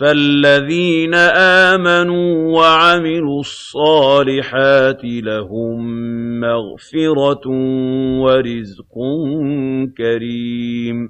فَالَّذِينَ آمَنُوا وَعَمِلُوا الصَّالِحَاتِ لَهُم مَّغْفِرَةٌ وَرِزْقٌ كَرِيمٌ